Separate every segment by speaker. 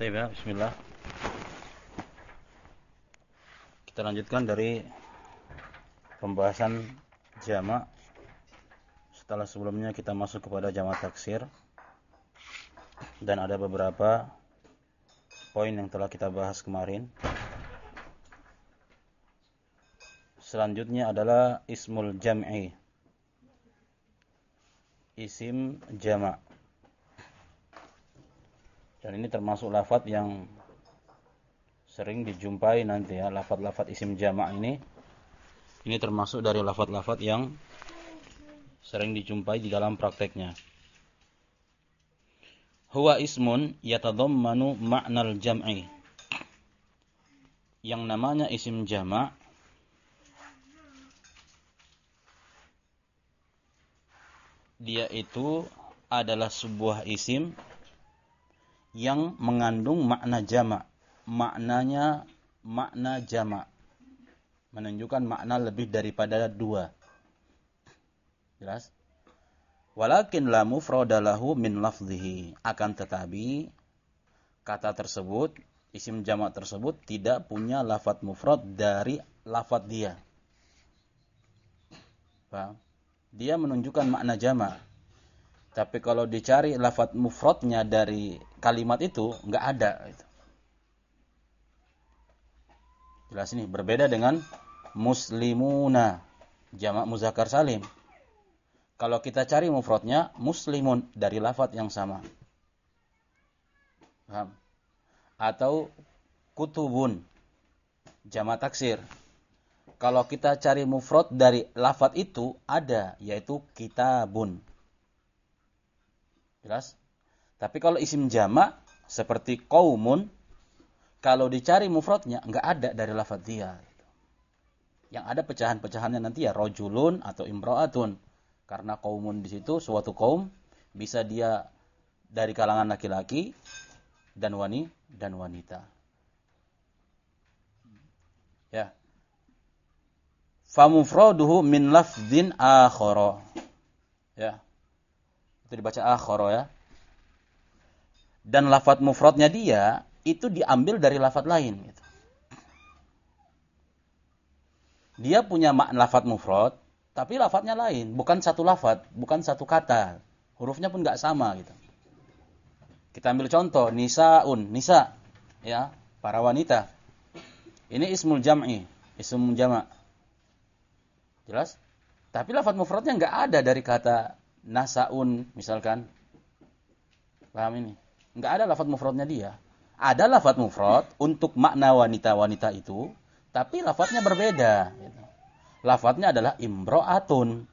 Speaker 1: Baik ya, bismillah. Kita lanjutkan dari pembahasan jamak. Setelah sebelumnya kita masuk kepada jamak taksir. Dan ada beberapa poin yang telah kita bahas kemarin. Selanjutnya adalah ismul jam'i. Isim jamak. Dan ini termasuk lafat yang sering dijumpai nanti ya, lafat-lafat isim jamak ini. Ini termasuk dari lafat-lafat yang sering dijumpai di dalam prakteknya. Huwa ismun yatadammanu ma'nal jam'i. Yang namanya isim jamak dia itu adalah sebuah isim yang mengandung makna jamak. Maknanya makna jamak. Menunjukkan makna lebih daripada dua. Jelas? Walakin la mufrada lahu min lafzihi. Akan tetapi kata tersebut, isim jamak tersebut tidak punya lafat mufrad dari lafat dia. Paham? Dia menunjukkan makna jamak. Tapi kalau dicari lafat mufradnya dari kalimat itu nggak ada. Gitu. Jelas ini berbeda dengan muslimuna jamak muzakkar salim. Kalau kita cari mufradnya muslimun dari lafat yang sama. Paham? Atau kutubun jamak taksir. Kalau kita cari mufrad dari lafat itu ada yaitu kitabun. Jelas? Tapi kalau isim jamak seperti kaumun kalau dicari mufradnya enggak ada dari lafaz dia. Yang ada pecahan-pecahannya nanti ya rojulun atau imro'atun. Karena kaumun di situ suatu kaum bisa dia dari kalangan laki-laki dan wani dan wanita. Ya. Famufraduhu min lafdin akhara. Ya. Itu dibaca akhara ya. Dan lafat mufradnya dia itu diambil dari lafat lain gitu. Dia punya makna lafat mufrad, tapi lafadznya lain, bukan satu lafat, bukan satu kata. Hurufnya pun nggak sama gitu. Kita ambil contoh nisaun, nisa ya, para wanita. Ini ismul jam'i, ismul jama'. Jelas? Tapi lafat mufradnya nggak ada dari kata nasaun misalkan. Paham ini? Nggak ada lafat mufradnya dia. Ada lafat mufrad untuk makna wanita-wanita itu, tapi lafadznya berbeda. Gitu. Lafadznya adalah imro'atun.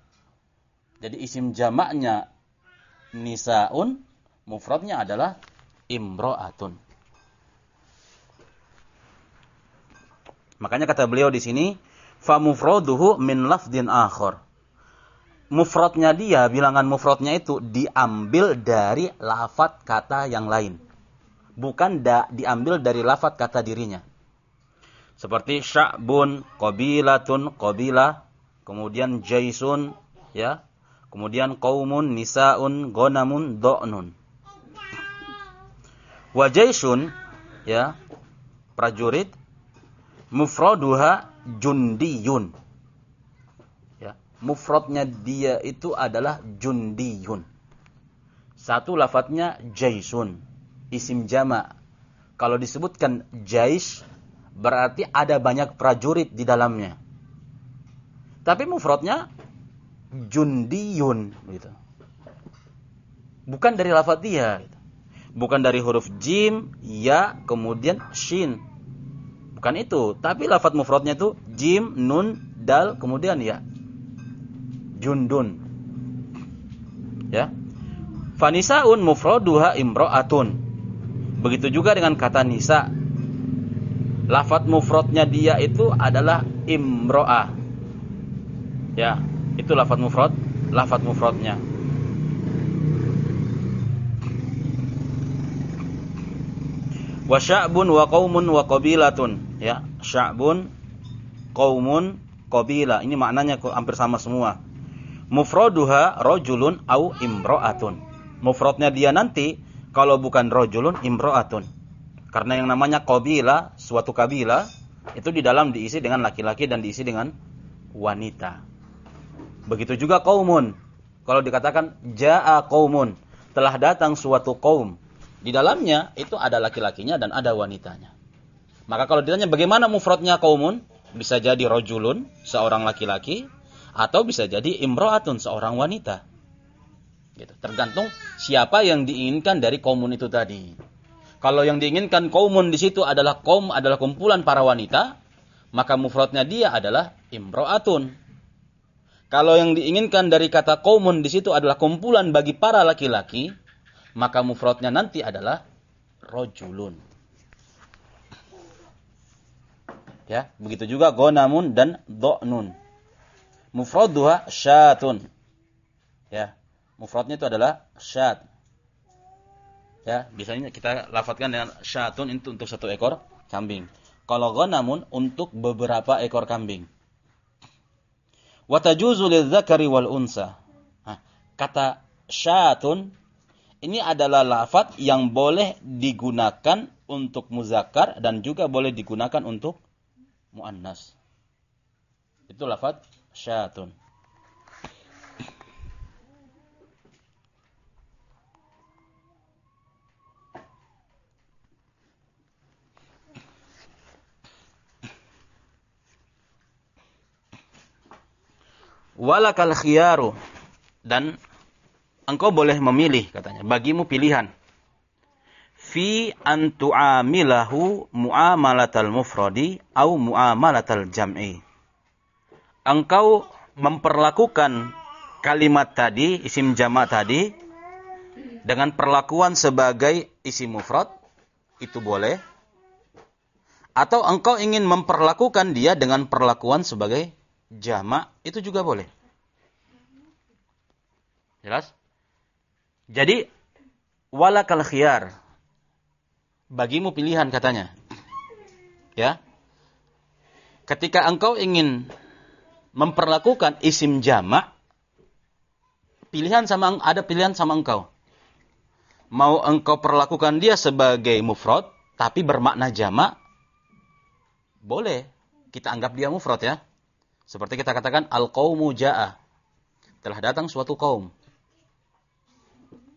Speaker 1: Jadi isim jamaknya nisaun, mufradnya adalah imro'atun. Makanya kata beliau di sini, fa mufraduhu min lafdin akhar. Mufradnya dia, bilangan mufradnya itu diambil dari lafat kata yang lain. Bukan da, diambil dari lafat kata dirinya. Seperti sya'bun, qabilatun, qabilah, kemudian jaisun, ya. Kemudian qaumun, nisaun, gonamun, do'nun. Wa jaisun, ya, prajurit, mufraduha jundiyun. Ya, mufradnya dia itu adalah jundiyun. Satu lafadznya jaisun, isim jama. Kalau disebutkan jais berarti ada banyak prajurit di dalamnya. Tapi mufradnya jundiyun gitu. Bukan dari lafaz dia gitu. Bukan dari huruf jim, ya, kemudian shin. Bukan itu, tapi lafaz mufradnya itu jim, nun, dal, kemudian ya. Jundun. Ya. Fanisaun mufraduha imra'atun. Begitu juga dengan kata nisa lafat mufradnya dia itu adalah imro'ah. Ya, itu lafat mufrad, lafat mufradnya. Wa sya'bun wa qaumun wa qabilatun. Ya, sya'bun, qaumun, qabila. Ini maknanya hampir sama semua. Mufraduha rajulun au imro'atun. Mufradnya dia nanti kalau bukan rajulun imro'atun Karena yang namanya qabila, suatu kabila, itu di dalam diisi dengan laki-laki dan diisi dengan wanita. Begitu juga kaumun. Kalau dikatakan jaa kaumun, telah datang suatu kaum. Di dalamnya itu ada laki-lakinya dan ada wanitanya. Maka kalau ditanya bagaimana mufradnya kaumun, bisa jadi rojulun, seorang laki-laki, atau bisa jadi imro'atun, seorang wanita. Gitu. Tergantung siapa yang diinginkan dari kaumun itu tadi. Kalau yang diinginkan kaumun di situ adalah kaum adalah kumpulan para wanita, maka mufradnya dia adalah imro'atun. Kalau yang diinginkan dari kata kaumun di situ adalah kumpulan bagi para laki-laki, maka mufradnya nanti adalah rojulun. Ya, begitu juga gonamun dan do'nun. Mufraduha syatun. Ya, mufradnya itu adalah syat. Ya, biasanya kita lafadzkan dengan syatun itu untuk satu ekor kambing. Kalau ghanamun untuk beberapa ekor kambing. Wa tajuzu wal unsa. Kata syatun ini adalah lafadz yang boleh digunakan untuk muzakkar dan juga boleh digunakan untuk muannas. Itu lafadz syatun. walakal khiyaru. Dan engkau boleh memilih katanya. Bagimu pilihan. Fi an tu'amilahu muamalatal mufradi au muamalatal jam'i engkau memperlakukan kalimat tadi isim jama' tadi dengan perlakuan sebagai isim mufrad itu boleh atau engkau ingin memperlakukan dia dengan perlakuan sebagai jamak itu juga boleh. Jelas? Jadi walakal khiyar. Bagimu pilihan katanya. Ya. Ketika engkau ingin memperlakukan isim jamak pilihan sama ada pilihan sama engkau. Mau engkau perlakukan dia sebagai mufrad tapi bermakna jamak boleh. Kita anggap dia mufrad ya. Seperti kita katakan al-qaumu jaa. Telah datang suatu kaum.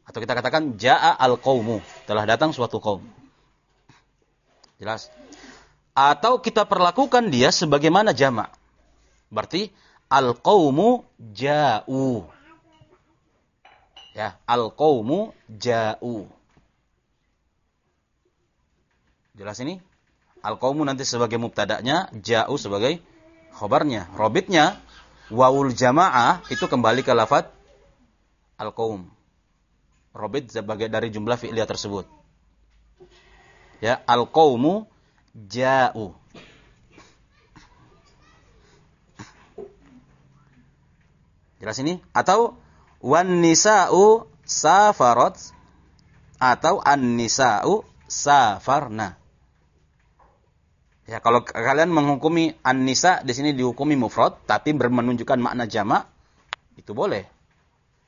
Speaker 1: Atau kita katakan jaa al-qaumu. Telah datang suatu kaum. Jelas? Atau kita perlakukan dia sebagaimana jamak. Berarti al-qaumu ja'u. Ya, al-qaumu ja'u. Jelas ini? Al-qaumu nanti sebagai mubtada'nya, ja'u sebagai khobarnya, robitnya, waul jamaah itu kembali ke lafad al-qaum. Robit sebagai dari jumlah fi'liyah tersebut. Ya, al-qaumu ja'u. Jelas ini? Atau wan nisa'u safarat atau an nisa'u safarna. Ya, kalau kalian menghukumi an-nisa di sini dihukumi mufrad tapi menunjukkan makna jamak, itu boleh.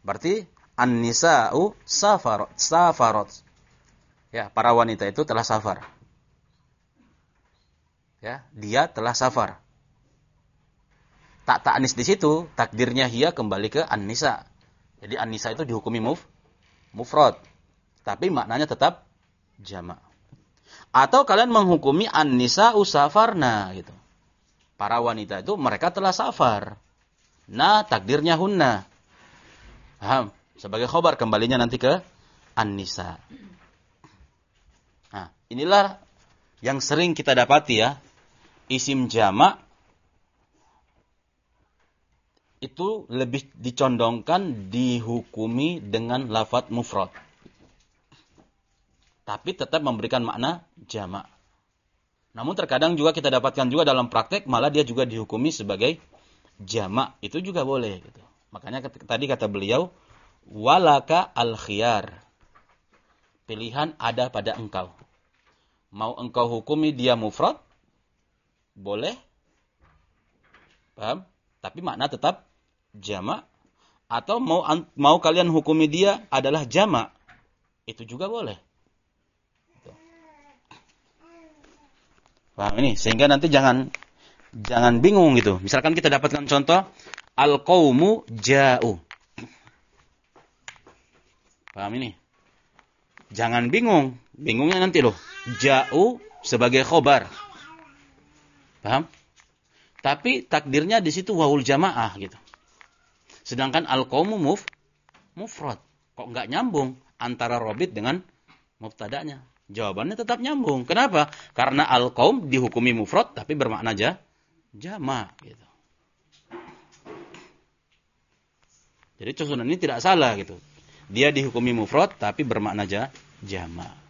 Speaker 1: Berarti an-nisa'u safarat, safarat. Ya, para wanita itu telah safar. Ya, dia telah safar. Tak ta'nis di situ, takdirnya hia kembali ke an-nisa. Jadi an-nisa itu dihukumi muf, mufrad. Tapi maknanya tetap jamak. Atau kalian menghukumi an-nisa usafarna gitu. Para wanita itu mereka telah safar. Nah, takdirnya hunna. Paham? Sebagai khobar kembalinya nanti ke an-nisa. Nah, inilah yang sering kita dapati ya. Isim jamak itu lebih dicondongkan dihukumi dengan lafat mufrad tapi tetap memberikan makna jamak. Namun terkadang juga kita dapatkan juga dalam praktek malah dia juga dihukumi sebagai jamak. Itu juga boleh gitu. Makanya tadi kata beliau walaka al khiyar. Pilihan ada pada engkau. Mau engkau hukumi dia mufrad boleh. Paham? Tapi makna tetap jamak atau mau mau kalian hukumi dia adalah jamak. Itu juga boleh. Paham ini? Sehingga nanti jangan jangan bingung gitu. Misalkan kita dapatkan contoh al-qaumu ja'u. Paham ini? Jangan bingung. Bingungnya nanti loh. Ja'u sebagai khobar. Paham? Tapi takdirnya di situ wawul jamaah gitu. Sedangkan al-qaumu muf mufrad. Kok nggak nyambung antara robit dengan mubtada'nya? Jawabannya tetap nyambung. Kenapa? Karena al-qaum dihukumi mufrad tapi bermakna ja, jama gitu. Jadi susunan ini tidak salah gitu. Dia dihukumi mufrad tapi bermakna ja, jama.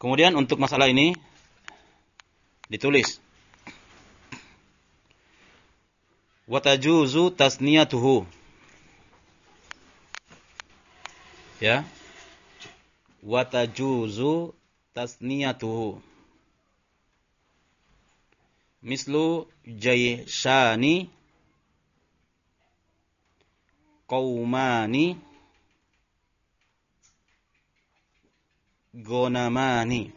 Speaker 1: Kemudian untuk masalah ini ditulis. Watajuzu tasniyatuhu. Ya. Watajuzu tasniyatuhu. Mislu jayshani qaumani gonamani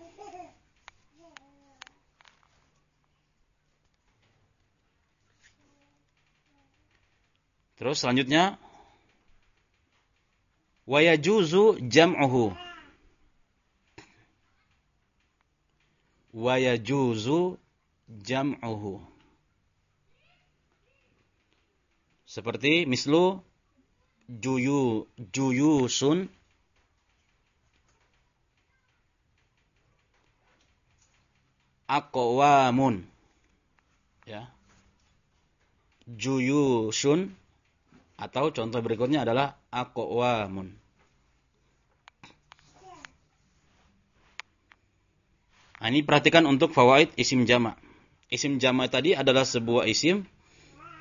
Speaker 1: Terus selanjutnya wa yajuzu jam'uhu. Wa yajuzu jam'uhu. Seperti mislu juyu juyusun aqwamun ya juyusun atau contoh berikutnya adalah aqwamun Nah, ini perhatikan untuk fawaid isim jama. Isim jama tadi adalah sebuah isim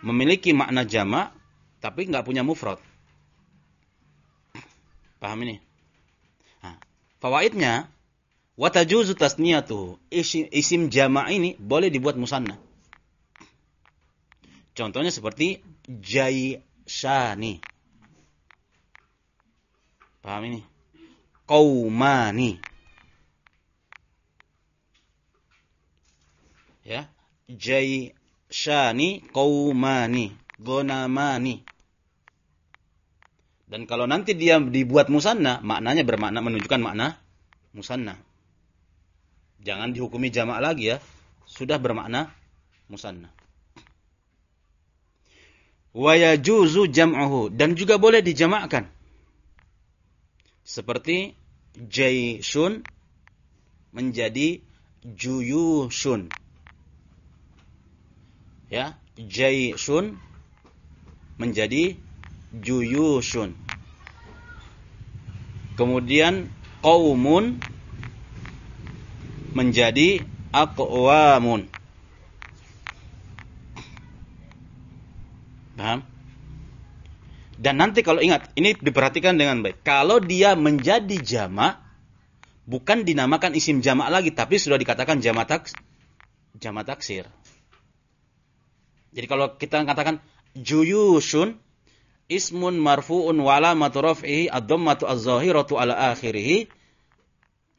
Speaker 1: memiliki makna jama tapi nggak punya mufrad. Paham ini? Nah, fawaidnya watajuzu tasniyatuhu. Isim, isim jama ini boleh dibuat musanna. Contohnya seperti jaishani. Paham ini? Qaumani. ya jaishani qaumani gonamani dan kalau nanti dia dibuat musanna maknanya bermakna menunjukkan makna musanna jangan dihukumi jamak lagi ya. Sudah bermakna musanna wa yajuzu jam'uhu. Dan juga boleh dijamakkan seperti jaisun menjadi juyushun. Ya jaisun menjadi juyusun kemudian qaumun menjadi aqwamun. Paham? Dan nanti kalau ingat ini diperhatikan dengan baik. Kalau dia menjadi jamak bukan dinamakan isim jamak lagi tapi sudah dikatakan jamak taks jamak taksir. Jadi kalau kita katakan juyushun ismun marfu'un wa alamatu ad-dhammatu az-zahiratu ala akhirih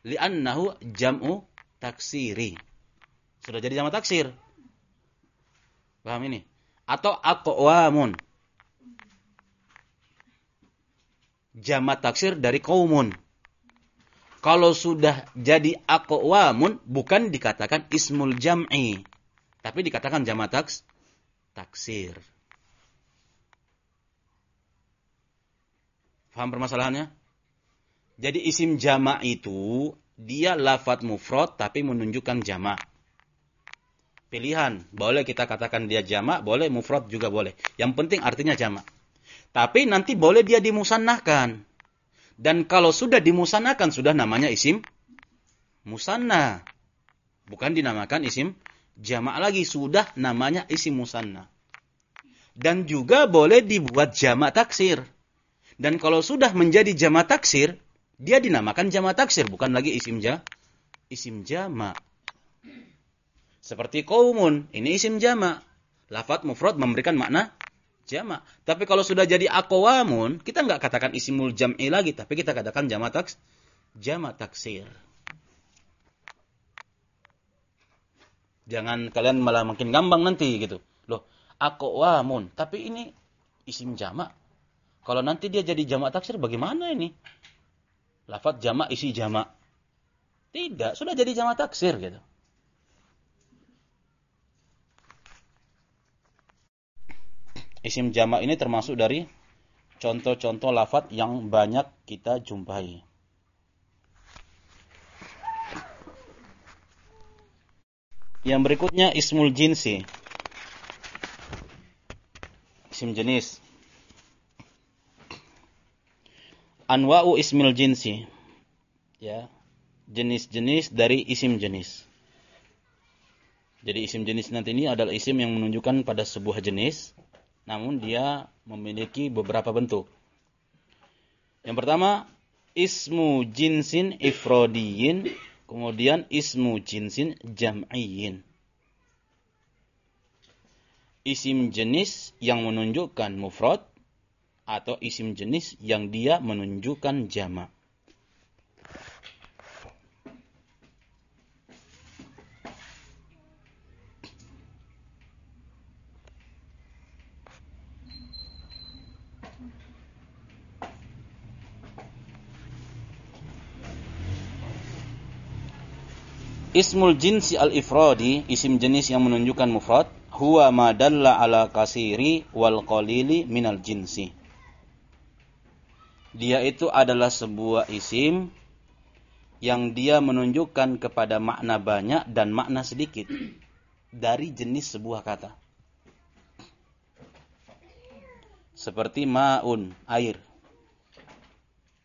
Speaker 1: li'annahu jam'u taksiri. Sudah jadi jamak taksir. Paham ini? Atau aqwamun. Jamak taksir dari kaumun. Kalau sudah jadi aqwamun bukan dikatakan ismul jam'i, tapi dikatakan jamak taks taksir. Faham permasalahannya? Jadi isim jama' itu dia lafat mufrad tapi menunjukkan jama'. Pilihan, boleh kita katakan dia jama', boleh mufrad juga boleh. Yang penting artinya jama'. Tapi nanti boleh dia dimusannahkan. Dan kalau sudah dimusannahkan sudah namanya isim musanna. Bukan dinamakan isim jamak lagi sudah namanya isim musanna. Dan juga boleh dibuat jamak taksir. Dan kalau sudah menjadi jamak taksir, dia dinamakan jamak taksir, bukan lagi isim ja, isim jamak. Seperti kaumun, ini isim jamak. Lafat mufrad memberikan makna jamak. Tapi kalau sudah jadi aqwamun, kita nggak katakan isimul jam'i lagi, tapi kita katakan jamak taks jamak taksir. Jangan kalian malah makin gampang nanti gitu. Loh, aqwamun, tapi ini isim jamak. Kalau nanti dia jadi jamak taksir bagaimana ini? Lafat jamak isi jamak. Tidak, sudah jadi jamak taksir gitu. Isim jamak ini termasuk dari contoh-contoh lafat yang banyak kita jumpai. Yang berikutnya ismul jinsi. Isim jenis. Anwa'u ismil jinsi. Ya. Jenis-jenis dari isim jenis. Jadi isim jenis nanti ini adalah isim yang menunjukkan pada sebuah jenis namun dia memiliki beberapa bentuk. Yang pertama, ismu jinsin ifrodiyin, kemudian ismu jinsin jam'iyin. Isim jenis yang menunjukkan mufrad atau isim jenis yang dia menunjukkan jamak. Ismul jinsi al-ifradi, isim jenis yang menunjukkan mufrad, huwa ma dalla ala kasiri wal qalili minal jinsi. Dia itu adalah sebuah isim yang dia menunjukkan kepada makna banyak dan makna sedikit dari jenis sebuah kata. Seperti ma'un, air.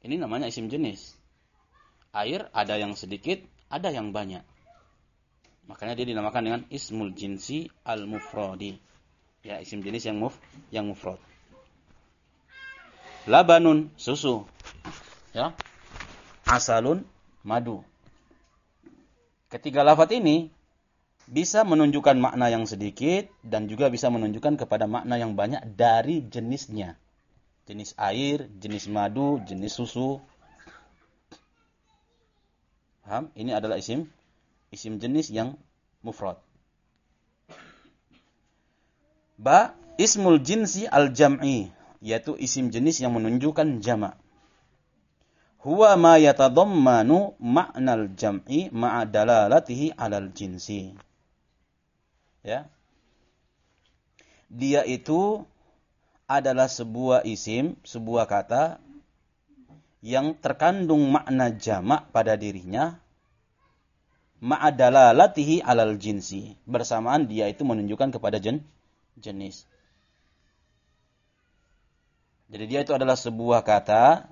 Speaker 1: Ini namanya isim jenis. Air ada yang sedikit, ada yang banyak. Makanya dia dinamakan dengan ismul jinsi al-mufradi. Ya, isim jenis yang muf yang mufrad. Labanun, susu. Ya. Asalun, madu. Ketiga lafat ini bisa menunjukkan makna yang sedikit dan juga bisa menunjukkan kepada makna yang banyak dari jenisnya. Jenis air, jenis madu, jenis susu. Paham? Ini adalah isim isim jenis yang mufrad. Ba ismul jinsi al-jam'i yaitu isim jenis yang menunjukkan jamak. Huwa ma yatadammanu ma'nal jam'i ma'a dalalatihi 'alal jinsi. Ya. Dia itu adalah sebuah isim, sebuah kata yang terkandung makna jamak pada dirinya ma'adalalatihi alal jinsi. Bersamaan dia itu menunjukkan kepada jen, jenis. Jadi dia itu adalah sebuah kata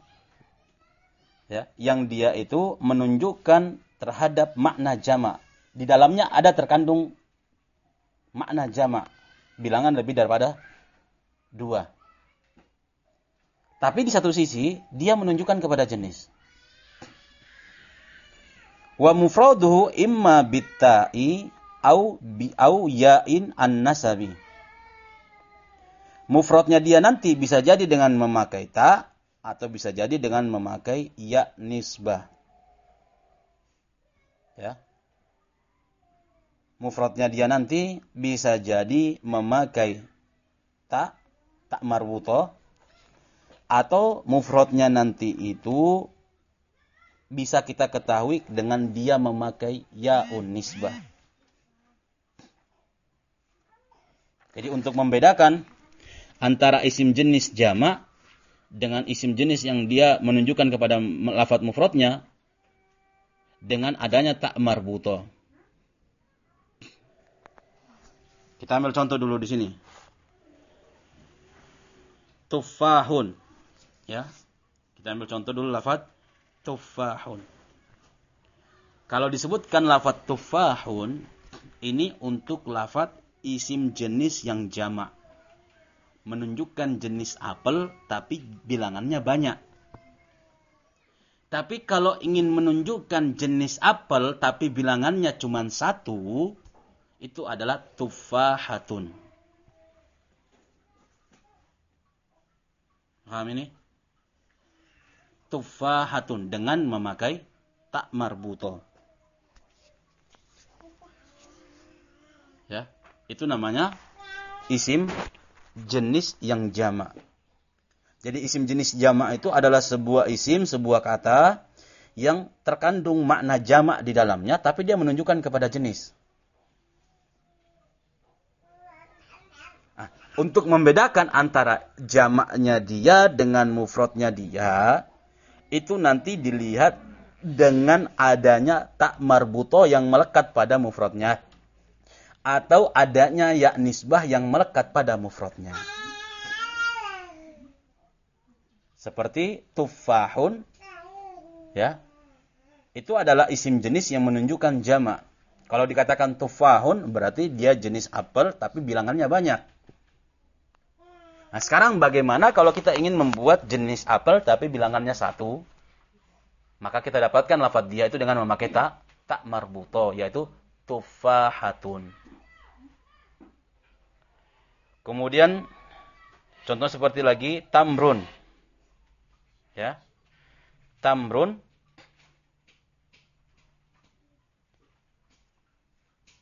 Speaker 1: ya, yang dia itu menunjukkan terhadap makna jamak. Di dalamnya ada terkandung makna jamak. Bilangan lebih daripada dua. Tapi di satu sisi, dia menunjukkan kepada jenis. Wa mufraduhu imma bitta'i au bi au ya'in an-nasabi. Mufradnya dia nanti bisa jadi dengan memakai ta atau bisa jadi dengan memakai ya nisbah. Ya. Mufradnya dia nanti bisa jadi memakai ta, tak marbuto atau mufradnya nanti itu bisa kita ketahui dengan dia memakai yaun nisbah. Jadi untuk membedakan antara isim jenis jama dengan isim jenis yang dia menunjukkan kepada lafat mufradnya dengan adanya tak marbuto. Kita ambil contoh dulu di sini. Tufahun. Ya. Kita ambil contoh dulu lafat tufahun. Kalau disebutkan lafat tufahun, ini untuk lafat isim jenis yang jamak. Menunjukkan jenis apel, tapi bilangannya banyak. Tapi kalau ingin menunjukkan jenis apel, tapi bilangannya cuma satu, itu adalah tufahatun. Paham ini? Tufahatun dengan memakai tak marbuto. Ya, itu namanya isim jenis yang jamak. Jadi isim jenis jamak itu adalah sebuah isim, sebuah kata yang terkandung makna jamak di dalamnya, tapi dia menunjukkan kepada jenis. Nah, untuk membedakan antara jamaknya dia dengan mufradnya dia, itu nanti dilihat dengan adanya tak marbuto yang melekat pada mufradnya atau adanya ya nisbah yang melekat pada mufradnya. Seperti tufahun ya. Itu adalah isim jenis yang menunjukkan jamak. Kalau dikatakan tufahun berarti dia jenis apel tapi bilangannya banyak. Nah, sekarang bagaimana kalau kita ingin membuat jenis apel tapi bilangannya satu? Maka kita dapatkan lafaz dia itu dengan memakai tak tak marbuto yaitu tufahatun. Kemudian contoh seperti lagi tamrun. Ya. Tamrun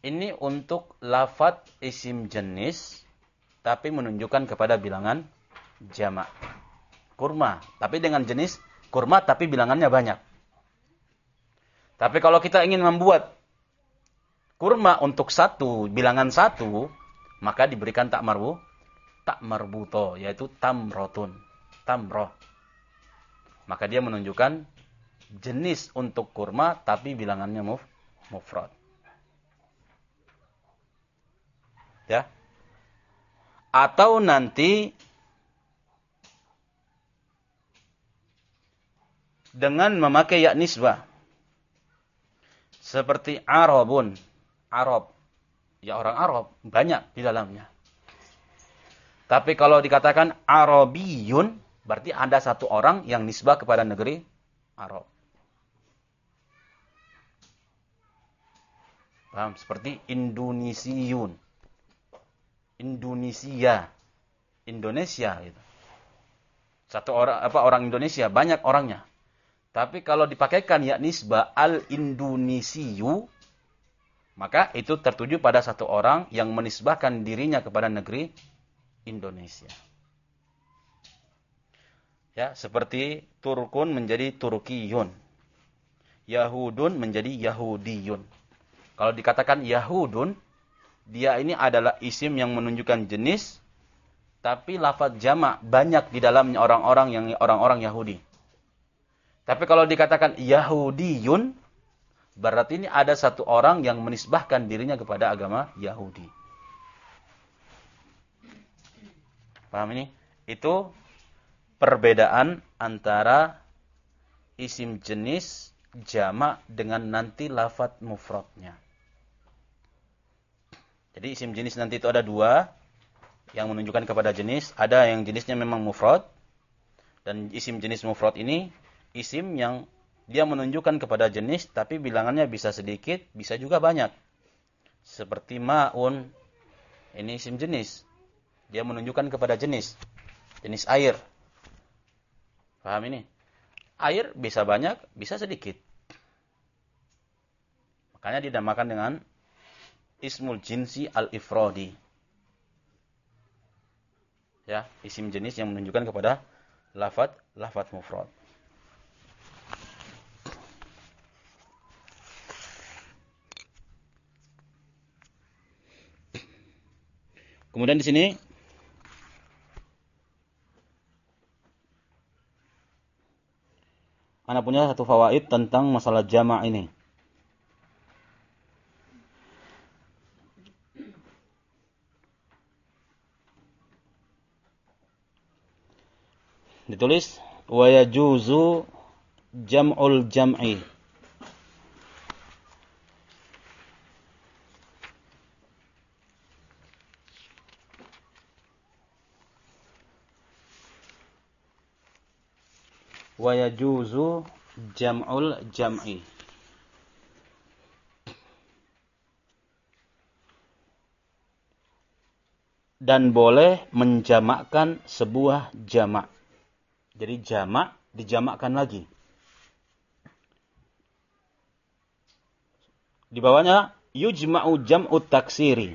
Speaker 1: ini untuk lafaz isim jenis tapi menunjukkan kepada bilangan jamak. Kurma, tapi dengan jenis kurma tapi bilangannya banyak. Tapi kalau kita ingin membuat kurma untuk satu, bilangan satu, maka diberikan tak marbu, tak marbuto, yaitu tamrotun, tamroh. Maka dia menunjukkan jenis untuk kurma tapi bilangannya muf, mufrad. Ya. Atau nanti dengan memakai ya nisbah. Seperti Arabun, Arab. Ya orang Arab, banyak di dalamnya. Tapi kalau dikatakan Arabiyun, berarti ada satu orang yang nisbah kepada negeri Arab. Paham? Seperti Indonesiun. Indonesia. Indonesia gitu. Satu orang apa orang Indonesia, banyak orangnya. Tapi kalau dipakaikan ya nisbah al-Indonesiu, maka itu tertuju pada satu orang yang menisbahkan dirinya kepada negeri Indonesia. Ya, seperti Turkun menjadi Turkiyun. Yahudun menjadi Yahudiyun. Kalau dikatakan Yahudun, dia ini adalah isim yang menunjukkan jenis, tapi lafaz jamak banyak di dalamnya orang-orang yang orang-orang Yahudi. Tapi kalau dikatakan Yahudiyun, berarti ini ada satu orang yang menisbahkan dirinya kepada agama Yahudi. Paham ini? Itu perbedaan antara isim jenis jamak dengan nanti lafat mufradnya. Jadi isim jenis nanti itu ada dua yang menunjukkan kepada jenis. Ada yang jenisnya memang mufrad dan isim jenis mufrad ini isim yang dia menunjukkan kepada jenis tapi bilangannya bisa sedikit, bisa juga banyak. Seperti ma'un, ini isim jenis. Dia menunjukkan kepada jenis, jenis air. Paham ini? Air bisa banyak, bisa sedikit. Makanya dinamakan dengan ismul jinsi al-ifradi. Ya, isim jenis yang menunjukkan kepada lafat lafat mufrad. Kemudian di sini Anda punya satu fawaid tentang masalah jama' ini. Ditulis wa yajuzu jam'ul jam'i wa yajuzu jam'ul jam'i dan boleh menjamakkan sebuah jamak Jadi jamak dijamakkan lagi. Di bawahnya yujma'u jam'u taksiri.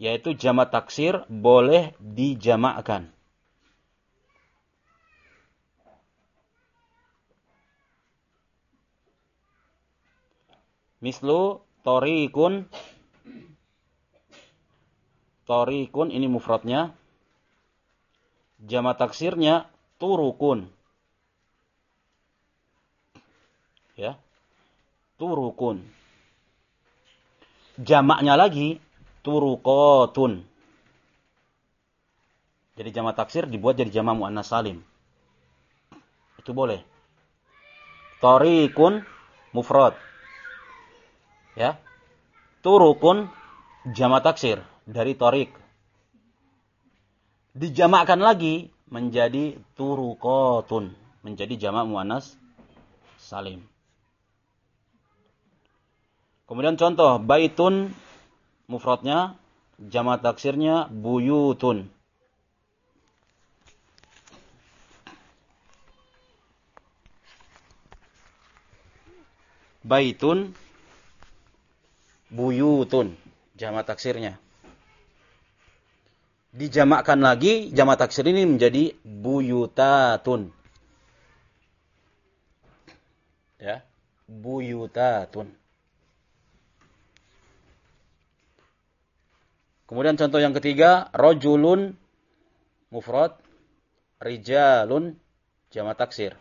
Speaker 1: Yaitu jamak taksir boleh dijamakkan. Mislu torikun. Torikun ini mufradnya. Jama taksirnya turukun. Ya. Turukun. Jamaknya lagi turukotun. Jadi jama taksir dibuat jadi jama muannas salim. Itu boleh. Torikun mufrad ya. Turukun jama taksir dari torik. Dijamakkan lagi menjadi turukotun menjadi jamak muannas salim. Kemudian contoh baitun mufradnya jamak taksirnya buyutun. Baitun buyutun jamak taksirnya. Dijamakkan lagi jamak taksir ini menjadi buyutatun. Ya, buyutatun. Kemudian contoh yang ketiga, rojulun mufrad, rijalun jamak taksir.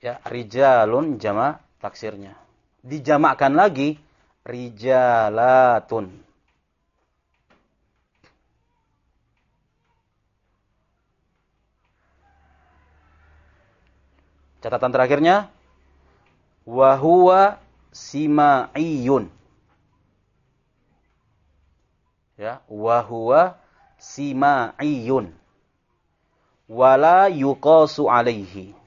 Speaker 1: Ya rijalun jama taksirnya. Dijamakkan lagi rijalatun. Catatan terakhirnya wahuwa sima'iyun. Ya, wahuwa sima'iyun. Wala yuqasu alaihi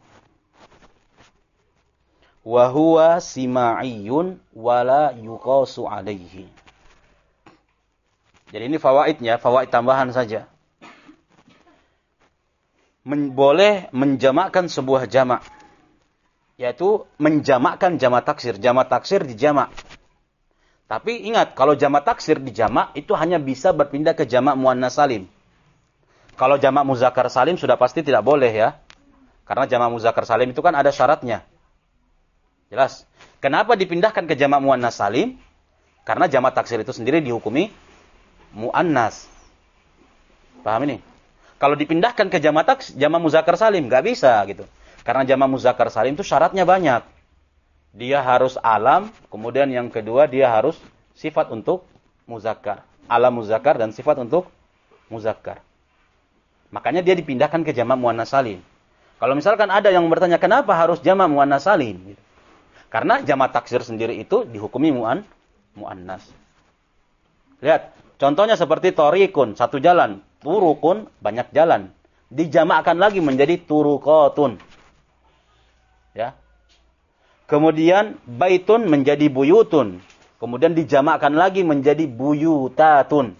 Speaker 1: wa huwa sima'iyun wala yuqasu alaihi. Jadi ini fawaidnya, fawaid tambahan saja. Men boleh menjamakkan sebuah jamak. Yaitu menjamakkan jamak taksir. Jamak taksir dijamak. Tapi ingat, kalau jamak taksir dijamak, itu hanya bisa berpindah ke jamak muannas salim. Kalau jamak muzakkar salim sudah pasti tidak boleh ya. Karena jamak muzakkar salim itu kan ada syaratnya Jelas. Kenapa dipindahkan ke jamak muannas salim? Karena jamak taksir itu sendiri dihukumi muannas. Paham ini? Kalau dipindahkan ke jamak taks, jamak muzakkar salim nggak bisa gitu. Karena jamak muzakkar salim itu syaratnya banyak. Dia harus alam, kemudian yang kedua dia harus sifat untuk muzakkar. Alam muzakkar dan sifat untuk muzakkar. Makanya dia dipindahkan ke jamak muannas salim. Kalau misalkan ada yang bertanya kenapa harus jamak muannas salim gitu. Karena jamak taksir sendiri itu dihukumi mu'an, mu'annas. Lihat, contohnya seperti torikun, satu jalan. Turukun, banyak jalan. Dijamakkan lagi menjadi turukotun. Ya. Kemudian baitun menjadi buyutun. Kemudian dijamakkan lagi menjadi buyutatun.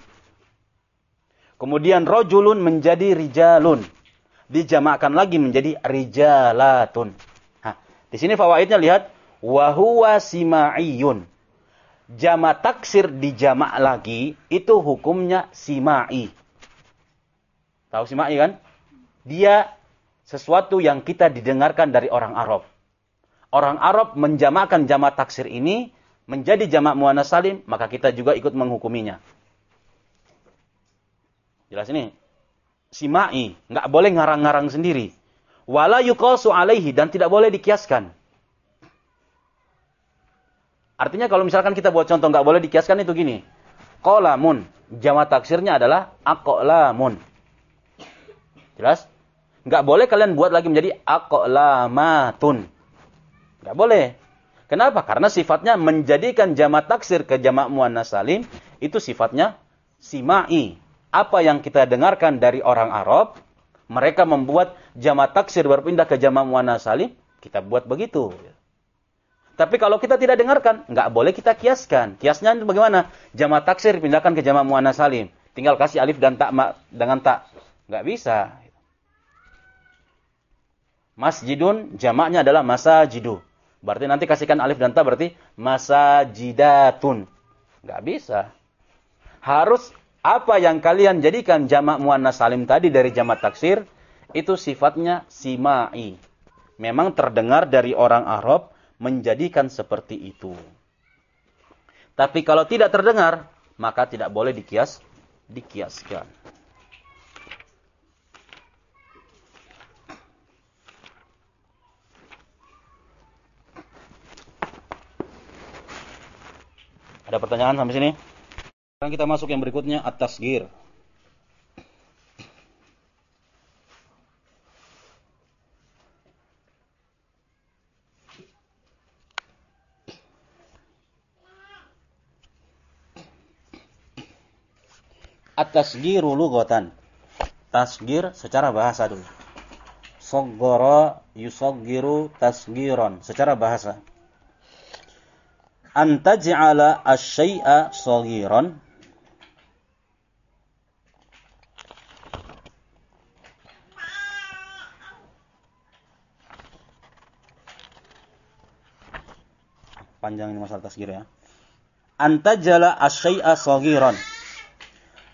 Speaker 1: Kemudian rojulun menjadi rijalun. Dijamakkan lagi menjadi rijalatun. Nah, di sini fawaidnya lihat Wahuwa sima'iyun. Jama taksir di jama' lagi, itu hukumnya sima'i. Tahu sima'i kan? Dia sesuatu yang kita didengarkan dari orang Arab. Orang Arab menjamakan jama taksir ini menjadi jama' muannas salim, maka kita juga ikut menghukuminya. Jelas ini? Sima'i, nggak boleh ngarang-ngarang sendiri. Wala yuqasu alaihi dan tidak boleh dikiaskan. Artinya kalau misalkan kita buat contoh nggak boleh dikiaskan itu gini. Qolamun. Jama taksirnya adalah aqolamun. Jelas? Nggak boleh kalian buat lagi menjadi aqolamatun. Nggak boleh. Kenapa? Karena sifatnya menjadikan jama taksir ke jama muannas salim itu sifatnya simai. Apa yang kita dengarkan dari orang Arab, mereka membuat jama taksir berpindah ke jama muannas salim, kita buat begitu. Tapi kalau kita tidak dengarkan, nggak boleh kita kiaskan. Kiasnya bagaimana? Jama taksir pindahkan ke jama muannas salim. Tinggal kasih alif dan tak dengan tak. Nggak bisa. Masjidun jamaknya adalah masajidu. Berarti nanti kasihkan alif dan ta berarti masajidatun. Nggak bisa. Harus apa yang kalian jadikan jamak muannas salim tadi dari jamak taksir itu sifatnya simai. Memang terdengar dari orang Arab menjadikan seperti itu. Tapi kalau tidak terdengar, maka tidak boleh dikias dikiaskan. Ada pertanyaan sampai sini? Sekarang kita masuk yang berikutnya at-tasgir. At-tasgiru lughatan. Tasgir secara bahasa dulu. Soggoro yusoggiru tasgiron. Secara bahasa antaj'ala asy-syai'a saghiran panjang ini masalah tasgir ya antajala asy-syai'a saghiran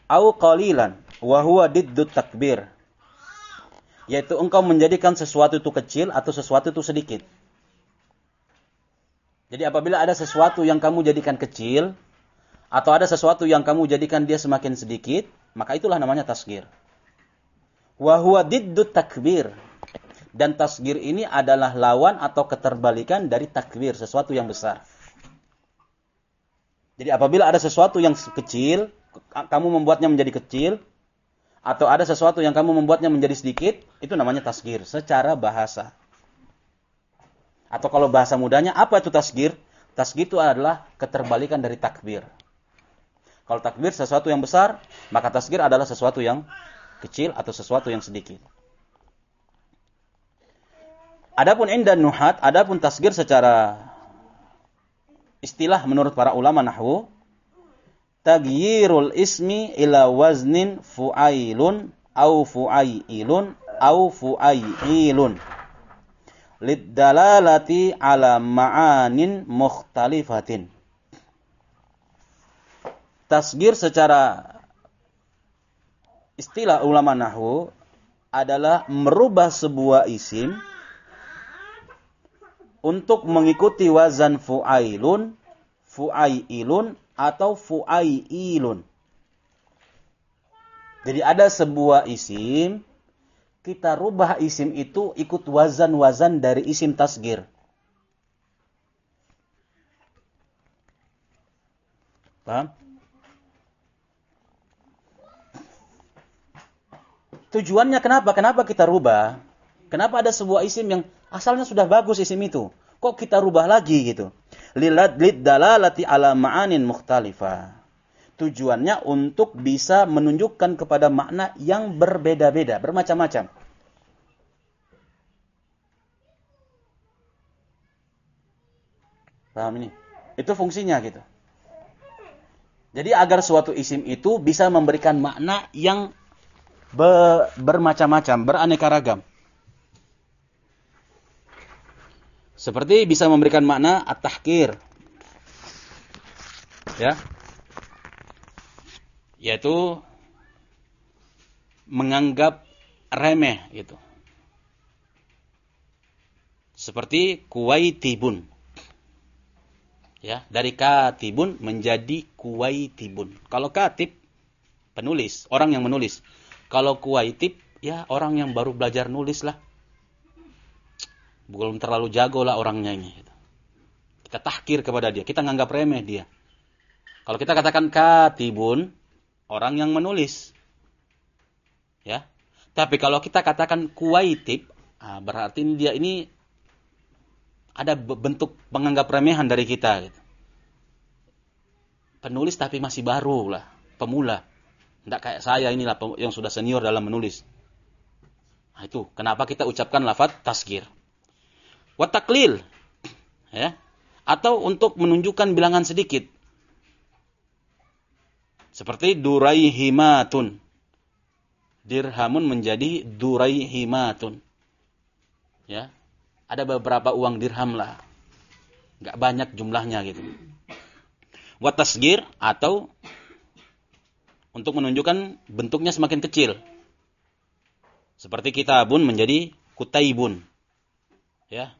Speaker 1: au qalilan wa huwa diddu takbir yaitu engkau menjadikan sesuatu itu kecil atau sesuatu itu sedikit jadi apabila ada sesuatu yang kamu jadikan kecil, atau ada sesuatu yang kamu jadikan dia semakin sedikit, maka itulah namanya tasgir. Wahuwa diddu takbir. Dan tasgir ini adalah lawan atau keterbalikan dari takbir, sesuatu yang besar. Jadi apabila ada sesuatu yang kecil, kamu membuatnya menjadi kecil, atau ada sesuatu yang kamu membuatnya menjadi sedikit, itu namanya tasgir secara bahasa. Atau kalau bahasa mudanya, apa itu tasgir? Tasgir itu adalah keterbalikan dari takbir. Kalau takbir sesuatu yang besar, maka tasgir adalah sesuatu yang kecil atau sesuatu yang sedikit. Adapun indan nuhat, adapun tasgir secara istilah menurut para ulama nahwu, tagyirul ismi ila waznin fu'ailun au fu'ailun au fu'ailun lidalalati ala ma'anin mukhtalifatin. Tasgir secara istilah ulama nahwu adalah merubah sebuah isim untuk mengikuti wazan fu'ailun, fu'ailun atau fu'ailun. Jadi ada sebuah isim kita rubah isim itu ikut wazan-wazan dari isim tasgir. Paham? Tujuannya kenapa? Kenapa kita rubah? Kenapa ada sebuah isim yang asalnya sudah bagus isim itu? Kok kita rubah lagi gitu? Lilad lid dalalati ala ma'anin mukhtalifah tujuannya untuk bisa menunjukkan kepada makna yang berbeda-beda, bermacam-macam. Paham ini? Itu fungsinya gitu. Jadi agar suatu isim itu bisa memberikan makna yang be bermacam-macam, beraneka ragam. Seperti bisa memberikan makna at-tahkir. Ya, yaitu menganggap remeh gitu. Seperti kuwaitibun. Ya, dari katibun menjadi kuwaitibun. Kalau katib penulis, orang yang menulis. Kalau kuwaitib ya orang yang baru belajar nulis lah. Belum terlalu jago lah orangnya ini. Kita tahkir kepada dia, kita nganggap remeh dia. Kalau kita katakan katibun, orang yang menulis. Ya. Tapi kalau kita katakan kuwaitib, ah, berarti dia ini ada bentuk penganggap remehan dari kita. Gitu. Penulis tapi masih baru lah, pemula. Tidak kayak saya inilah yang sudah senior dalam menulis. Nah, itu kenapa kita ucapkan lafaz tasgir. Wataklil. Ya. atau untuk menunjukkan bilangan sedikit. Seperti duraihimatun. Dirhamun menjadi duraihimatun. Ya. Ada beberapa uang dirham lah. Gak banyak jumlahnya gitu. Watasgir atau untuk menunjukkan bentuknya semakin kecil. Seperti kitabun menjadi kutaibun. Ya.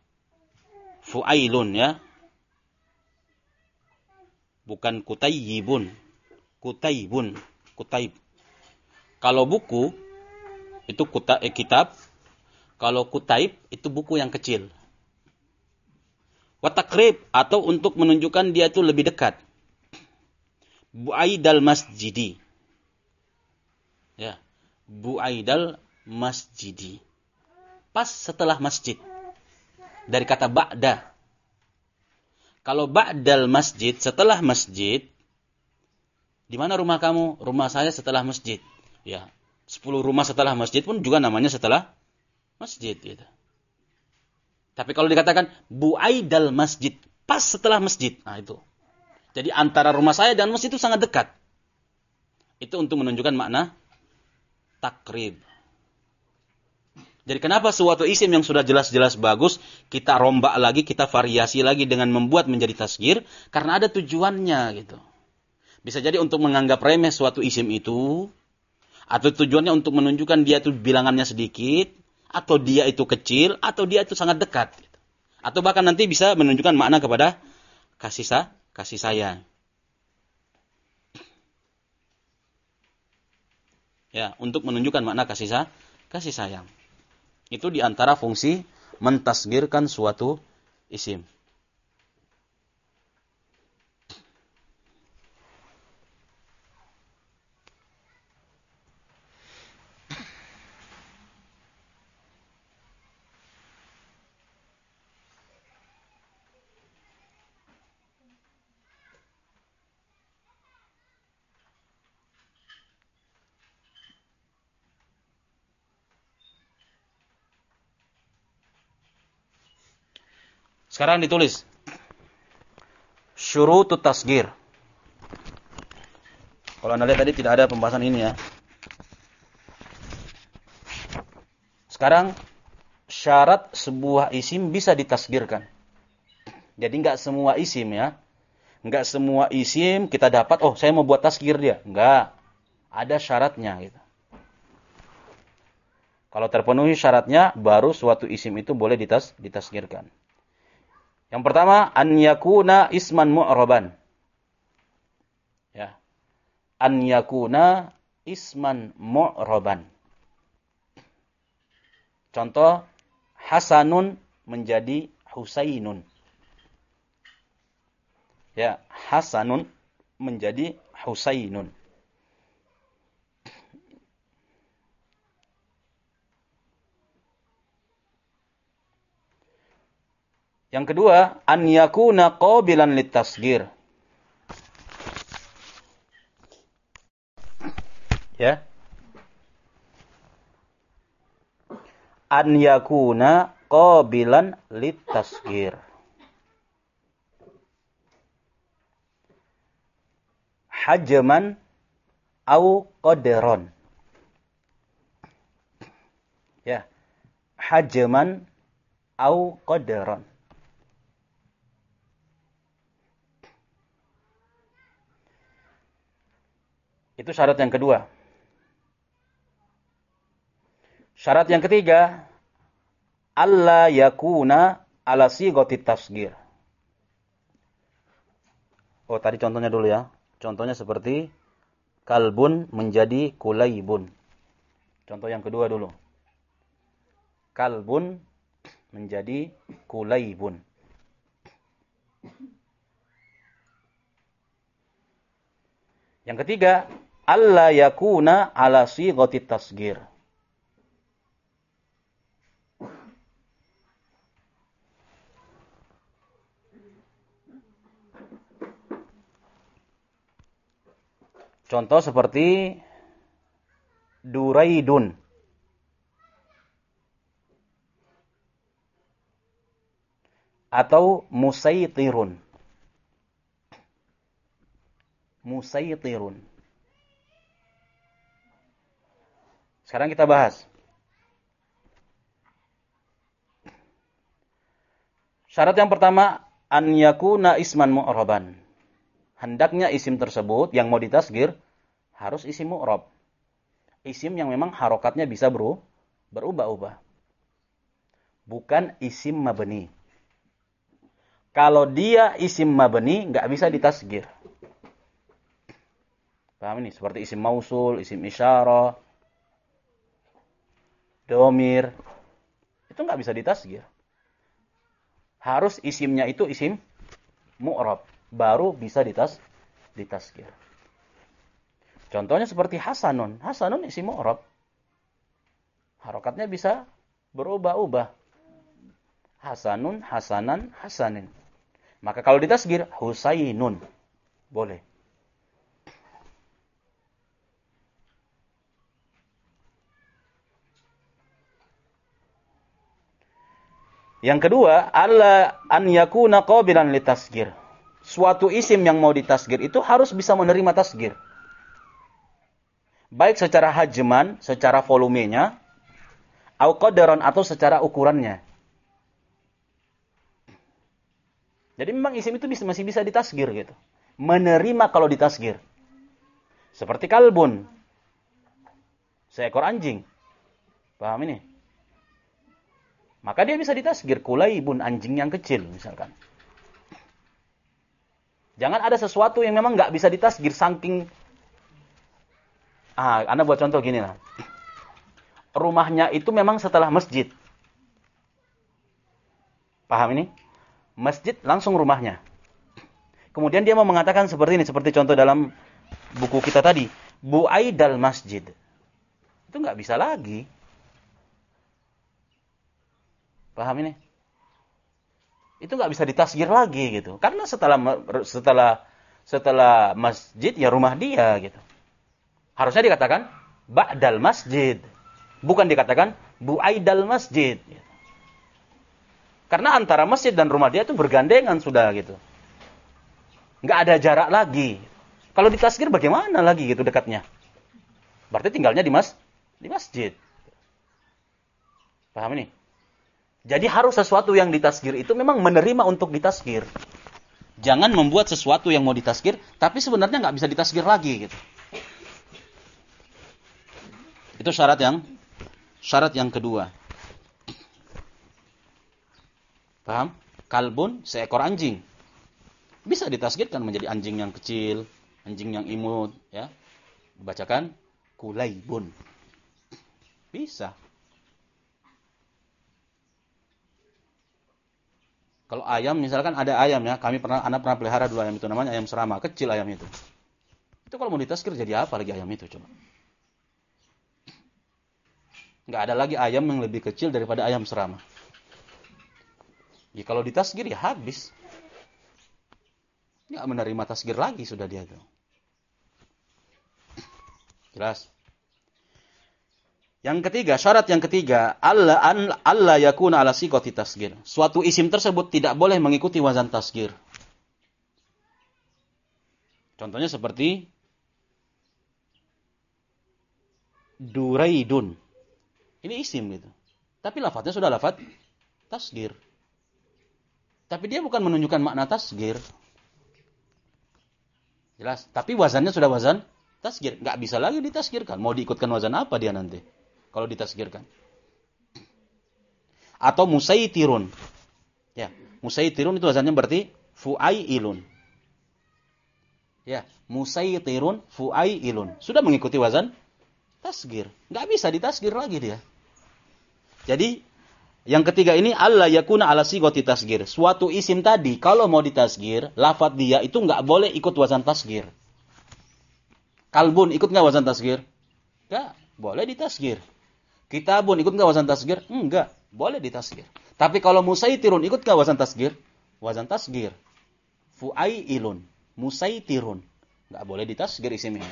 Speaker 1: Fuailun ya. Bukan kutaibun. Kutaibun. Kutaib. Kalau buku itu kuta, eh, kitab. Kalau kutaib itu buku yang kecil. Watakrib atau untuk menunjukkan dia itu lebih dekat. Bu'aidal masjidi. Ya. Bu'aidal masjidi. Pas setelah masjid. Dari kata ba'da. Kalau ba'dal masjid, setelah masjid, di mana rumah kamu? Rumah saya setelah masjid. Ya, 10 rumah setelah masjid pun juga namanya setelah masjid gitu. Tapi kalau dikatakan bu'aidal masjid, pas setelah masjid. Nah itu. Jadi antara rumah saya dan masjid itu sangat dekat. Itu untuk menunjukkan makna takrib. Jadi kenapa suatu isim yang sudah jelas-jelas bagus, kita rombak lagi, kita variasi lagi dengan membuat menjadi tasgir, karena ada tujuannya gitu. Bisa jadi untuk menganggap remeh suatu isim itu, atau tujuannya untuk menunjukkan dia itu bilangannya sedikit, atau dia itu kecil, atau dia itu sangat dekat. Gitu. Atau bahkan nanti bisa menunjukkan makna kepada kasih sa, kasih sayang. Ya, untuk menunjukkan makna kasih sa, kasih sayang. Itu di antara fungsi mentasgirkan suatu isim. Sekarang ditulis. Syurutut tasgir. Kalau Anda lihat tadi tidak ada pembahasan ini ya. Sekarang syarat sebuah isim bisa ditasgirkan. Jadi nggak semua isim ya. Nggak semua isim kita dapat, oh saya mau buat tasgir dia. Nggak. Ada syaratnya gitu. Kalau terpenuhi syaratnya, baru suatu isim itu boleh ditas, ditasgirkan. Yang pertama, an yakuna isman mu'raban. Ya. An yakuna isman mu'raban. Contoh, Hasanun menjadi Husainun. Ya, Hasanun menjadi Husainun. Yang kedua, an yakuna qabilan litasgir. Ya. An yakuna qabilan litasgir. Hajman au qadran. Ya. Hajman au qadran. Itu syarat yang kedua. Syarat yang ketiga, Allah yakuna ala sigoti tasgir. Oh, tadi contohnya dulu ya. Contohnya seperti kalbun menjadi kulaibun. Contoh yang kedua dulu. Kalbun menjadi kulaibun. Yang ketiga, alla yakuna ala sighati tasgir. Contoh seperti duraidun. atau musaytirun. Musaytirun. Sekarang kita bahas. Syarat yang pertama, an yakuna isman mu'raban. Hendaknya isim tersebut yang mau ditasgir harus isim mu'rab. Isim yang memang harokatnya bisa berubah-ubah. Bukan isim mabni. Kalau dia isim mabni, nggak bisa ditasgir. Paham ini? Seperti isim mausul, isim isyarah, domir. Itu nggak bisa ditasgir. Harus isimnya itu isim mu'rab. Baru bisa ditas ditasgir. Contohnya seperti hasanun. Hasanun isim mu'rab. Harokatnya bisa berubah-ubah. Hasanun, hasanan, hasanin. Maka kalau ditasgir, Husainun. Boleh. Yang kedua, alla an yakuna qabilan litasgir. Suatu isim yang mau ditasgir itu harus bisa menerima tasgir. Baik secara hajman, secara volumenya, au qadaran atau secara ukurannya. Jadi memang isim itu masih bisa ditasgir gitu. Menerima kalau ditasgir. Seperti kalbun. Seekor anjing. Paham ini? Maka dia bisa ditasgir kulaibun anjing yang kecil misalkan. Jangan ada sesuatu yang memang nggak bisa ditasgir saking Ah, Anda buat contoh gini lah. Rumahnya itu memang setelah masjid. Paham ini? masjid langsung rumahnya. Kemudian dia mau mengatakan seperti ini, seperti contoh dalam buku kita tadi, Bu Aidal Masjid. Itu nggak bisa lagi. Paham ini? Itu nggak bisa ditasgir lagi gitu. Karena setelah setelah setelah masjid ya rumah dia gitu. Harusnya dikatakan Ba'dal Masjid. Bukan dikatakan Bu Aidal Masjid. Gitu. Karena antara masjid dan rumah dia itu bergandengan sudah gitu. Nggak ada jarak lagi. Kalau di tasgir bagaimana lagi gitu dekatnya? Berarti tinggalnya di mas di masjid. Paham ini? Jadi harus sesuatu yang ditasgir itu memang menerima untuk ditasgir. Jangan membuat sesuatu yang mau ditasgir, tapi sebenarnya nggak bisa ditasgir lagi gitu. Itu syarat yang syarat yang kedua. Paham? Kalbun, seekor anjing. Bisa ditasgirkan menjadi anjing yang kecil, anjing yang imut, ya. Dibacakan kulaibun. Bisa. Kalau ayam misalkan ada ayam ya, kami pernah anak pernah pelihara dulu ayam itu namanya ayam serama, kecil ayam itu. Itu kalau mau ditasgir jadi apa lagi ayam itu coba? Enggak ada lagi ayam yang lebih kecil daripada ayam serama. Ya kalau ditasgir ya habis. Nggak menerima tasgir lagi sudah dia tuh. Jelas. Yang ketiga, syarat yang ketiga, Allah an Allah yakuna ala siqati tasgir. Suatu isim tersebut tidak boleh mengikuti wazan tasgir. Contohnya seperti Duraidun. Ini isim gitu. Tapi lafadznya sudah lafadz tasgir. Tapi dia bukan menunjukkan makna tasgir. Jelas. Tapi wazannya sudah wazan tasgir. Nggak bisa lagi ditasgirkan. Mau diikutkan wazan apa dia nanti? Kalau ditasgirkan. Atau musaitirun. Ya, musaitirun itu wazannya berarti fu'ailun. Ya, musaitirun fu'ailun. Sudah mengikuti wazan tasgir. Nggak bisa ditasgir lagi dia. Jadi yang ketiga ini Allah yakuna ala sigoti tasgir. Suatu isim tadi kalau mau ditasgir, lafat dia itu nggak boleh ikut wazan tasgir. Kalbun ikut nggak wazan tasgir? Nggak, boleh ditasgir. Kitabun ikut nggak wazan tasgir? Enggak, boleh ditasgir. Tapi kalau musaitirun ikut nggak wazan tasgir? Wazan tasgir. Fu'ailun, musaitirun. Nggak boleh ditasgir isimnya.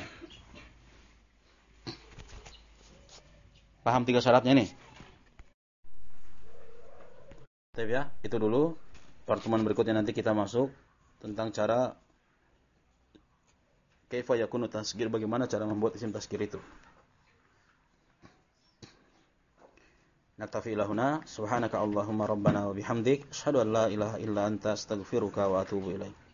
Speaker 1: Paham tiga syaratnya nih? Tapi ya, itu dulu pertemuan berikutnya nanti kita masuk tentang cara kaifa yakunu tasgir bagaimana cara membuat isim tasgir itu. Ilahuna subhanaka Allahumma rabbana wa bihamdik. Asyhadu an la ilaha illa anta. Astaghfiruka wa atubu ilaik.